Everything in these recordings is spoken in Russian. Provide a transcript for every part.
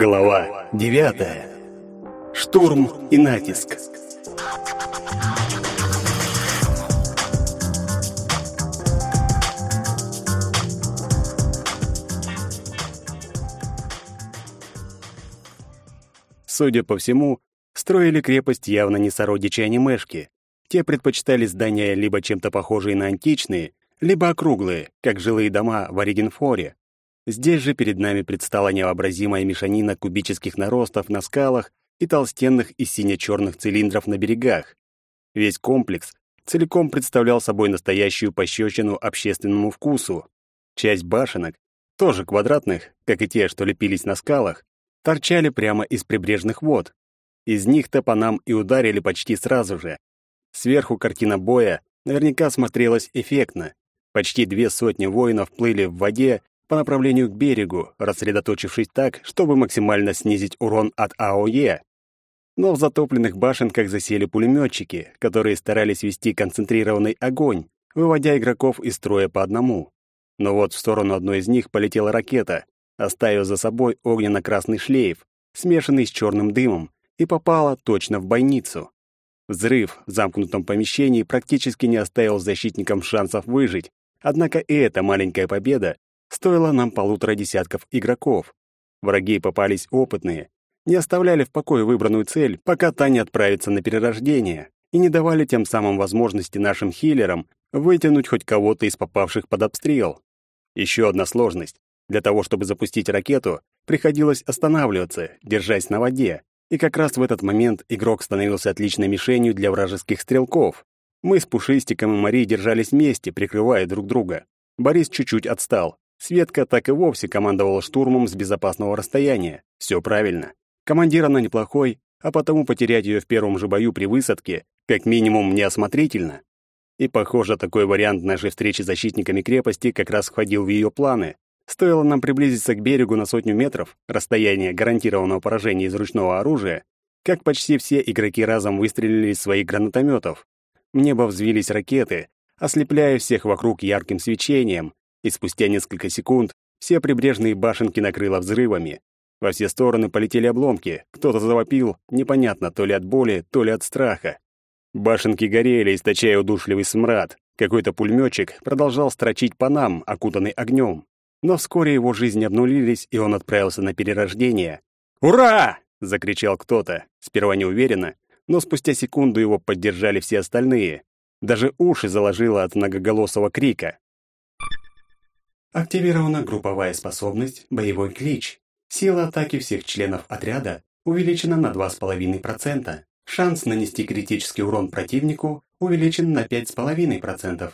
Глава девятая. Штурм и натиск. Судя по всему, строили крепость явно не сородичи анимешки. Те предпочитали здания либо чем-то похожие на античные, либо округлые, как жилые дома в Оригенфоре. Здесь же перед нами предстала невообразимая мешанина кубических наростов на скалах и толстенных и сине-черных цилиндров на берегах. Весь комплекс целиком представлял собой настоящую пощечину общественному вкусу. Часть башенок, тоже квадратных, как и те, что лепились на скалах, торчали прямо из прибрежных вод. Из них-то по нам и ударили почти сразу же. Сверху картина боя наверняка смотрелась эффектно. Почти две сотни воинов плыли в воде по направлению к берегу, рассредоточившись так, чтобы максимально снизить урон от АОЕ. Но в затопленных башенках засели пулеметчики, которые старались вести концентрированный огонь, выводя игроков из строя по одному. Но вот в сторону одной из них полетела ракета, оставив за собой огненно-красный шлейф, смешанный с черным дымом, и попала точно в бойницу. Взрыв в замкнутом помещении практически не оставил защитникам шансов выжить, Однако и эта маленькая победа стоила нам полутора десятков игроков. Враги попались опытные, не оставляли в покое выбранную цель, пока та не отправится на перерождение, и не давали тем самым возможности нашим хиллерам вытянуть хоть кого-то из попавших под обстрел. Еще одна сложность. Для того, чтобы запустить ракету, приходилось останавливаться, держась на воде, и как раз в этот момент игрок становился отличной мишенью для вражеских стрелков. Мы с Пушистиком и Марией держались вместе, прикрывая друг друга. Борис чуть-чуть отстал. Светка так и вовсе командовала штурмом с безопасного расстояния. Все правильно. Командир она неплохой, а потому потерять ее в первом же бою при высадке как минимум неосмотрительно. И, похоже, такой вариант нашей встречи с защитниками крепости как раз входил в ее планы. Стоило нам приблизиться к берегу на сотню метров, расстояние гарантированного поражения из ручного оружия, как почти все игроки разом выстрелили из своих гранатометов. В небо взвились ракеты, ослепляя всех вокруг ярким свечением, и спустя несколько секунд все прибрежные башенки накрыло взрывами. Во все стороны полетели обломки, кто-то завопил, непонятно, то ли от боли, то ли от страха. Башенки горели, источая удушливый смрад. Какой-то пулеметчик продолжал строчить по нам, окутанный огнем. Но вскоре его жизни обнулились, и он отправился на перерождение. «Ура!» — закричал кто-то, сперва неуверенно, но спустя секунду его поддержали все остальные. Даже уши заложило от многоголосого крика. Активирована групповая способность «Боевой клич». Сила атаки всех членов отряда увеличена на 2,5%. Шанс нанести критический урон противнику увеличен на 5,5%.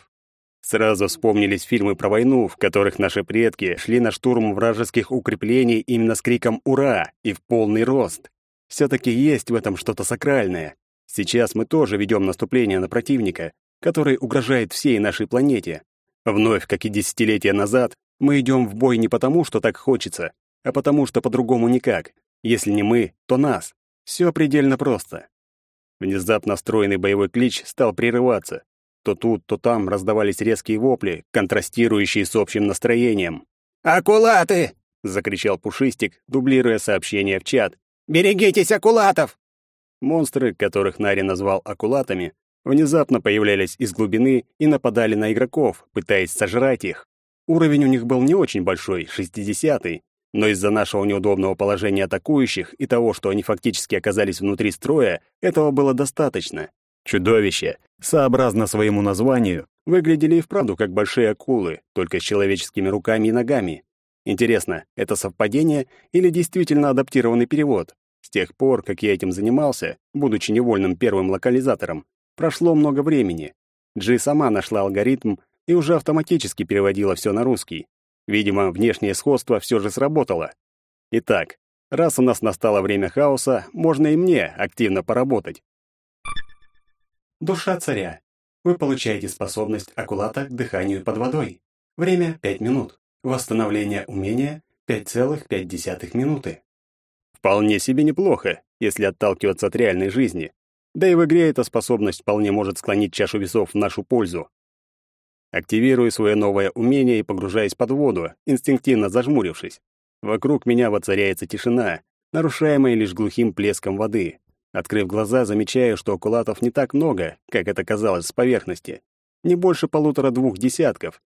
Сразу вспомнились фильмы про войну, в которых наши предки шли на штурм вражеских укреплений именно с криком «Ура!» и в полный рост. Все-таки есть в этом что-то сакральное. Сейчас мы тоже ведем наступление на противника, который угрожает всей нашей планете. Вновь, как и десятилетия назад, мы идем в бой не потому, что так хочется, а потому что по-другому никак. Если не мы, то нас. Все предельно просто. Внезапно встроенный боевой клич стал прерываться. То тут, то там раздавались резкие вопли, контрастирующие с общим настроением. «Акулаты!» — закричал Пушистик, дублируя сообщение в чат. Берегитесь акулатов!» Монстры, которых Нари назвал акулатами, внезапно появлялись из глубины и нападали на игроков, пытаясь сожрать их. Уровень у них был не очень большой, 60-й, но из-за нашего неудобного положения атакующих и того, что они фактически оказались внутри строя, этого было достаточно. Чудовища, сообразно своему названию, выглядели и вправду как большие акулы, только с человеческими руками и ногами. Интересно, это совпадение или действительно адаптированный перевод? С тех пор, как я этим занимался, будучи невольным первым локализатором, прошло много времени. Джи сама нашла алгоритм и уже автоматически переводила все на русский. Видимо, внешнее сходство все же сработало. Итак, раз у нас настало время хаоса, можно и мне активно поработать. Душа царя. Вы получаете способность акулата к дыханию под водой. Время 5 минут. Восстановление умения 5,5 минуты. Вполне себе неплохо, если отталкиваться от реальной жизни. Да и в игре эта способность вполне может склонить чашу весов в нашу пользу. Активирую свое новое умение и погружаясь под воду, инстинктивно зажмурившись. Вокруг меня воцаряется тишина, нарушаемой лишь глухим плеском воды. Открыв глаза, замечаю, что окулатов не так много, как это казалось с поверхности. Не больше полутора-двух десятков.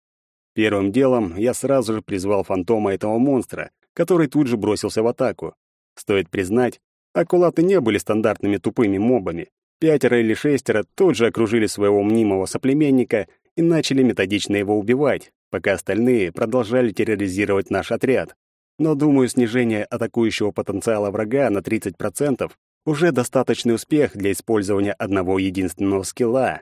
Первым делом я сразу же призвал фантома этого монстра, который тут же бросился в атаку. Стоит признать, акулаты не были стандартными тупыми мобами. Пятеро или шестеро тут же окружили своего мнимого соплеменника и начали методично его убивать, пока остальные продолжали терроризировать наш отряд. Но, думаю, снижение атакующего потенциала врага на 30% уже достаточный успех для использования одного единственного скилла.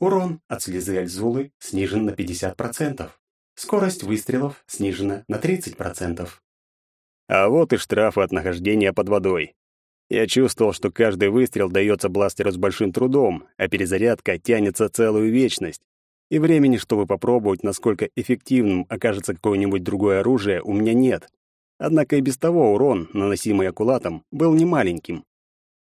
Урон от слезы Альзулы снижен на 50%. Скорость выстрелов снижена на 30%. А вот и штрафы от нахождения под водой. Я чувствовал, что каждый выстрел дается бластеру с большим трудом, а перезарядка тянется целую вечность. И времени, чтобы попробовать, насколько эффективным окажется какое-нибудь другое оружие, у меня нет. Однако и без того урон, наносимый акулатом, был немаленьким.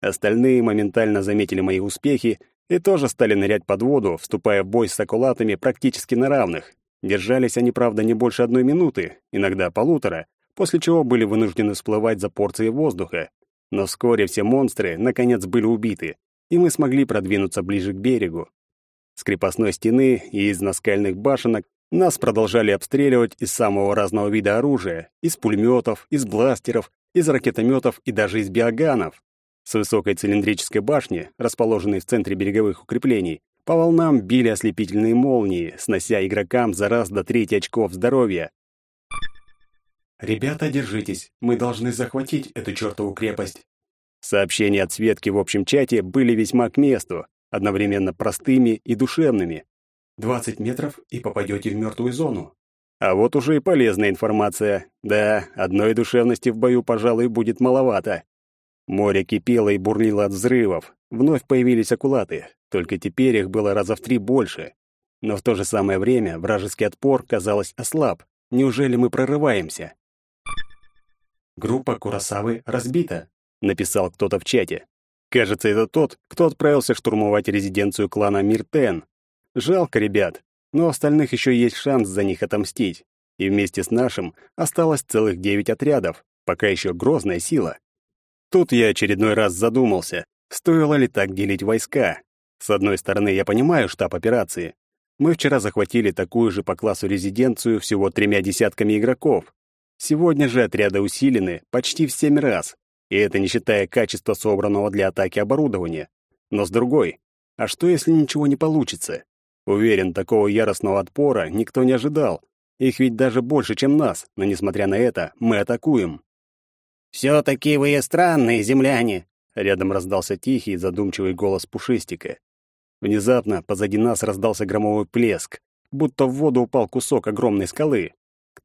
Остальные моментально заметили мои успехи и тоже стали нырять под воду, вступая в бой с акулатами практически на равных. Держались они, правда, не больше одной минуты, иногда полутора, после чего были вынуждены всплывать за порции воздуха, но вскоре все монстры, наконец, были убиты, и мы смогли продвинуться ближе к берегу. С крепостной стены и из наскальных башенок нас продолжали обстреливать из самого разного вида оружия, из пулеметов, из бластеров, из ракетометов и даже из биоганов. С высокой цилиндрической башни, расположенной в центре береговых укреплений, по волнам били ослепительные молнии, снося игрокам за раз до трети очков здоровья, «Ребята, держитесь, мы должны захватить эту чертову крепость». Сообщения от Светки в общем чате были весьма к месту, одновременно простыми и душевными. «Двадцать метров и попадете в мертвую зону». А вот уже и полезная информация. Да, одной душевности в бою, пожалуй, будет маловато. Море кипело и бурлило от взрывов. Вновь появились акулаты, только теперь их было раза в три больше. Но в то же самое время вражеский отпор, казалось, ослаб. Неужели мы прорываемся? Группа Курасавы разбита, написал кто-то в чате. Кажется, это тот, кто отправился штурмовать резиденцию клана Миртен. Жалко ребят, но остальных еще есть шанс за них отомстить. И вместе с нашим осталось целых девять отрядов, пока еще грозная сила. Тут я очередной раз задумался, стоило ли так делить войска. С одной стороны, я понимаю штаб операции. Мы вчера захватили такую же по классу резиденцию всего тремя десятками игроков, Сегодня же отряды усилены почти в семь раз, и это не считая качества собранного для атаки оборудования. Но с другой, а что если ничего не получится? Уверен, такого яростного отпора никто не ожидал. Их ведь даже больше, чем нас, но несмотря на это, мы атакуем. «Все-таки вы странные земляне!» Рядом раздался тихий, задумчивый голос Пушистика. Внезапно позади нас раздался громовой плеск, будто в воду упал кусок огромной скалы.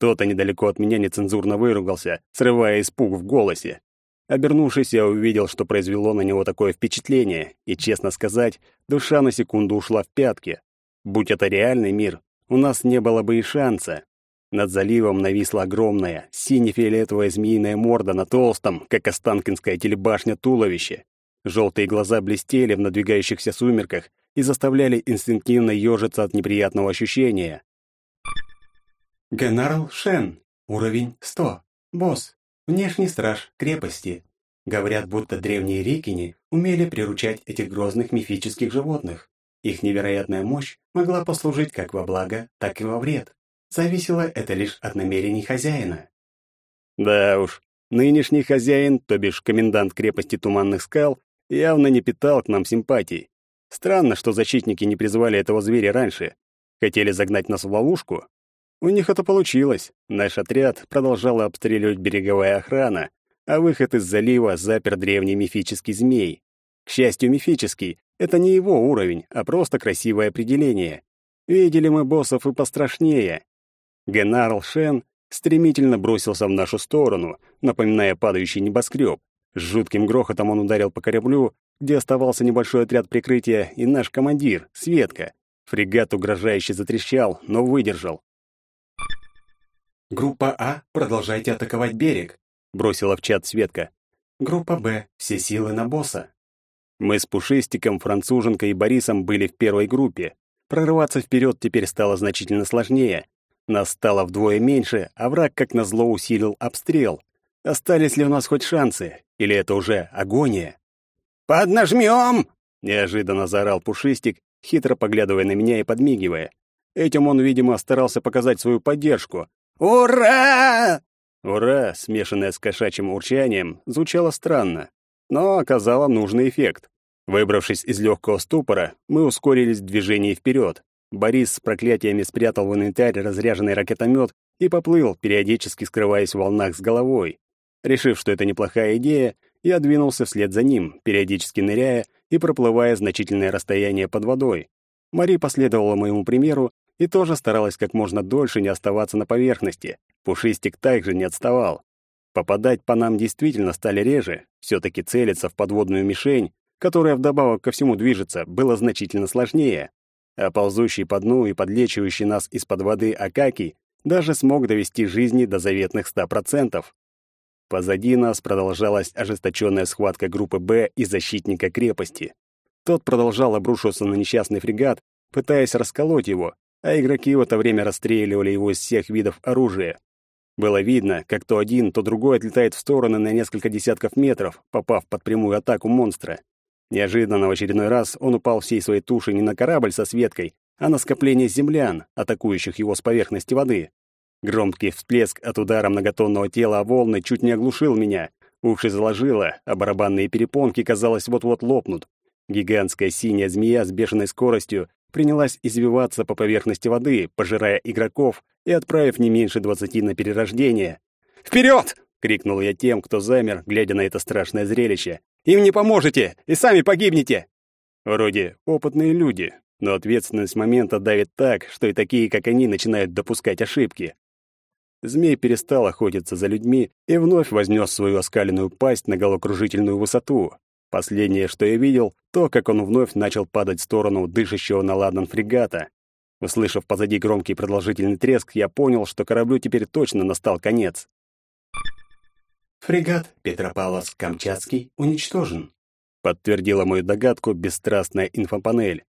Кто-то недалеко от меня нецензурно выругался, срывая испуг в голосе. Обернувшись, я увидел, что произвело на него такое впечатление, и, честно сказать, душа на секунду ушла в пятки. Будь это реальный мир, у нас не было бы и шанса. Над заливом нависла огромная, сине-фиолетовая змеиная морда на толстом, как Останкинская телебашня, туловище. Желтые глаза блестели в надвигающихся сумерках и заставляли инстинктивно ежиться от неприятного ощущения. Генерал Шен. Уровень 100. Босс. Внешний страж крепости. Говорят, будто древние рикини умели приручать этих грозных мифических животных. Их невероятная мощь могла послужить как во благо, так и во вред. Зависело это лишь от намерений хозяина. Да уж, нынешний хозяин, то бишь комендант крепости Туманных скал, явно не питал к нам симпатий. Странно, что защитники не призвали этого зверя раньше. Хотели загнать нас в ловушку? У них это получилось. Наш отряд продолжала обстреливать береговая охрана, а выход из залива запер древний мифический змей. К счастью, мифический — это не его уровень, а просто красивое определение. Видели мы боссов и пострашнее. Генарл Шен стремительно бросился в нашу сторону, напоминая падающий небоскреб. С жутким грохотом он ударил по кораблю, где оставался небольшой отряд прикрытия, и наш командир, Светка. Фрегат угрожающе затрещал, но выдержал. «Группа А, продолжайте атаковать берег», — бросила в чат Светка. «Группа Б, все силы на босса». Мы с Пушистиком, Француженкой и Борисом были в первой группе. Прорываться вперед теперь стало значительно сложнее. Нас стало вдвое меньше, а враг, как назло, усилил обстрел. Остались ли у нас хоть шансы? Или это уже агония? «Поднажмем!» — неожиданно заорал Пушистик, хитро поглядывая на меня и подмигивая. Этим он, видимо, старался показать свою поддержку. «Ура!» «Ура!», смешанное с кошачьим урчанием, звучало странно, но оказало нужный эффект. Выбравшись из легкого ступора, мы ускорились в движении вперед. Борис с проклятиями спрятал в инвентарь разряженный ракетомет и поплыл, периодически скрываясь в волнах с головой. Решив, что это неплохая идея, я двинулся вслед за ним, периодически ныряя и проплывая значительное расстояние под водой. Мари последовала моему примеру и тоже старалась как можно дольше не оставаться на поверхности. Пушистик также не отставал. Попадать по нам действительно стали реже, все-таки целиться в подводную мишень, которая вдобавок ко всему движется, было значительно сложнее. А ползущий по дну и подлечивающий нас из-под воды Акаки даже смог довести жизни до заветных ста процентов. Позади нас продолжалась ожесточенная схватка группы «Б» и защитника крепости. Тот продолжал обрушиваться на несчастный фрегат, пытаясь расколоть его, а игроки в это время расстреливали его из всех видов оружия. Было видно, как то один, то другой отлетает в стороны на несколько десятков метров, попав под прямую атаку монстра. Неожиданно в очередной раз он упал всей своей тушей не на корабль со Светкой, а на скопление землян, атакующих его с поверхности воды. Громкий всплеск от удара многотонного тела о волны чуть не оглушил меня. Уши заложило, а барабанные перепонки, казалось, вот-вот лопнут. Гигантская синяя змея с бешеной скоростью принялась извиваться по поверхности воды, пожирая игроков и отправив не меньше двадцати на перерождение. «Вперед!» — крикнул я тем, кто замер, глядя на это страшное зрелище. «Им не поможете, и сами погибнете!» Вроде опытные люди, но ответственность момента давит так, что и такие, как они, начинают допускать ошибки. Змей перестал охотиться за людьми и вновь вознес свою оскаленную пасть на головокружительную высоту. Последнее, что я видел, то, как он вновь начал падать в сторону дышащего на ладан фрегата. Услышав позади громкий продолжительный треск, я понял, что кораблю теперь точно настал конец. «Фрегат Петропавловск-Камчатский уничтожен», подтвердила мою догадку бесстрастная инфопанель.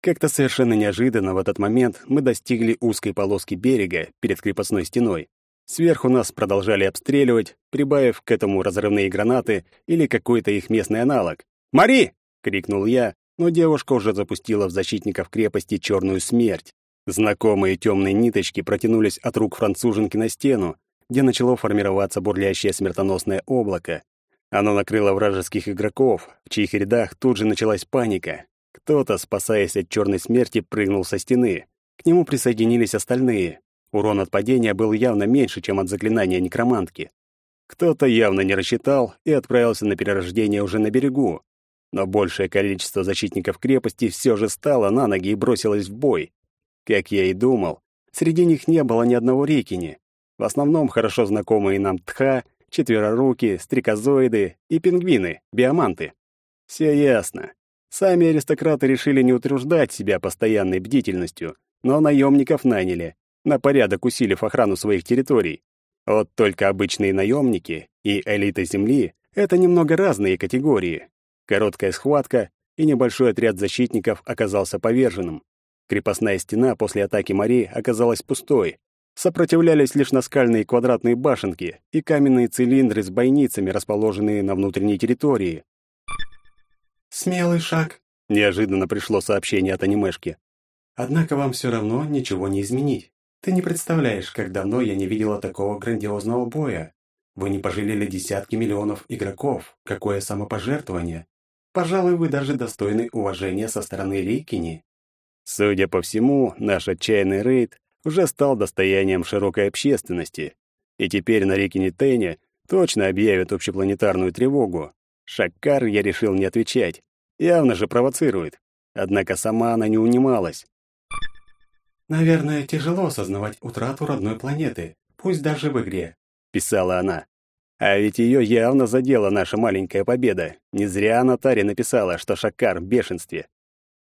Как-то совершенно неожиданно в этот момент мы достигли узкой полоски берега перед крепостной стеной. Сверху нас продолжали обстреливать, прибавив к этому разрывные гранаты или какой-то их местный аналог. «Мари!» — крикнул я, но девушка уже запустила в защитников крепости черную смерть. Знакомые темные ниточки протянулись от рук француженки на стену, где начало формироваться бурлящее смертоносное облако. Оно накрыло вражеских игроков, в чьих рядах тут же началась паника. Кто-то, спасаясь от черной смерти, прыгнул со стены. К нему присоединились остальные. Урон от падения был явно меньше, чем от заклинания некромантки. Кто-то явно не рассчитал и отправился на перерождение уже на берегу. Но большее количество защитников крепости все же стало на ноги и бросилось в бой. Как я и думал, среди них не было ни одного рекини. В основном хорошо знакомые нам тха, четвероруки, стрекозоиды и пингвины, биоманты. Все ясно. Сами аристократы решили не утруждать себя постоянной бдительностью, но наемников наняли, на порядок усилив охрану своих территорий. Вот только обычные наемники и элита земли — это немного разные категории. Короткая схватка, и небольшой отряд защитников оказался поверженным. Крепостная стена после атаки Мари оказалась пустой. Сопротивлялись лишь наскальные квадратные башенки и каменные цилиндры с бойницами, расположенные на внутренней территории. «Смелый шаг», — неожиданно пришло сообщение от анимешки. «Однако вам все равно ничего не изменить. Ты не представляешь, как давно я не видела такого грандиозного боя. Вы не пожалели десятки миллионов игроков. Какое самопожертвование. Пожалуй, вы даже достойны уважения со стороны Рикини». Судя по всему, наш отчаянный рейд уже стал достоянием широкой общественности, и теперь на Рикини Тене точно объявят общепланетарную тревогу. Шаккар я решил не отвечать. Явно же провоцирует. Однако сама она не унималась. «Наверное, тяжело осознавать утрату родной планеты, пусть даже в игре», — писала она. А ведь ее явно задела наша маленькая победа. Не зря Натари написала, что Шаккар в бешенстве.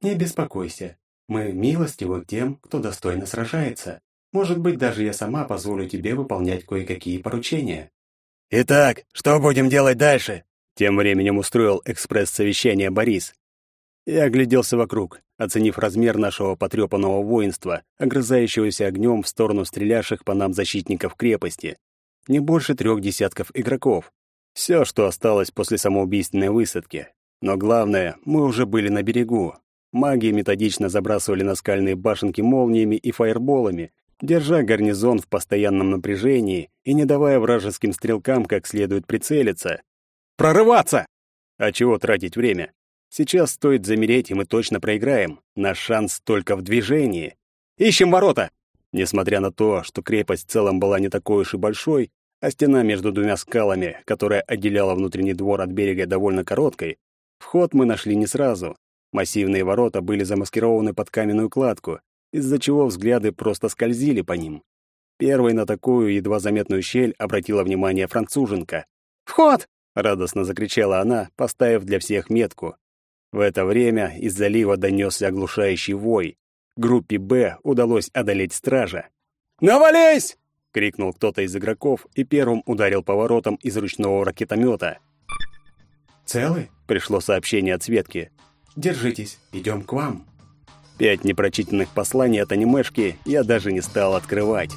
«Не беспокойся. Мы милостивы тем, кто достойно сражается. Может быть, даже я сама позволю тебе выполнять кое-какие поручения». «Итак, что будем делать дальше?» Тем временем устроил экспресс-совещание Борис. Я огляделся вокруг, оценив размер нашего потрепанного воинства, огрызающегося огнем в сторону стреляших по нам защитников крепости. не больше трех десятков игроков. Все, что осталось после самоубийственной высадки. Но главное, мы уже были на берегу. Маги методично забрасывали на скальные башенки молниями и фаерболами, держа гарнизон в постоянном напряжении и не давая вражеским стрелкам как следует прицелиться. «Прорываться!» А чего тратить время? Сейчас стоит замереть, и мы точно проиграем. Наш шанс только в движении. Ищем ворота! Несмотря на то, что крепость в целом была не такой уж и большой, а стена между двумя скалами, которая отделяла внутренний двор от берега довольно короткой, вход мы нашли не сразу. Массивные ворота были замаскированы под каменную кладку, из-за чего взгляды просто скользили по ним. Первой на такую едва заметную щель обратила внимание француженка. «Вход!» — радостно закричала она, поставив для всех метку. В это время из залива донесся оглушающий вой. Группе «Б» удалось одолеть стража. «Навались!» — крикнул кто-то из игроков и первым ударил по воротам из ручного ракетомета. «Целы?» — пришло сообщение от Светки. «Держитесь, идем к вам». Пять непрочитанных посланий от анимешки я даже не стал открывать.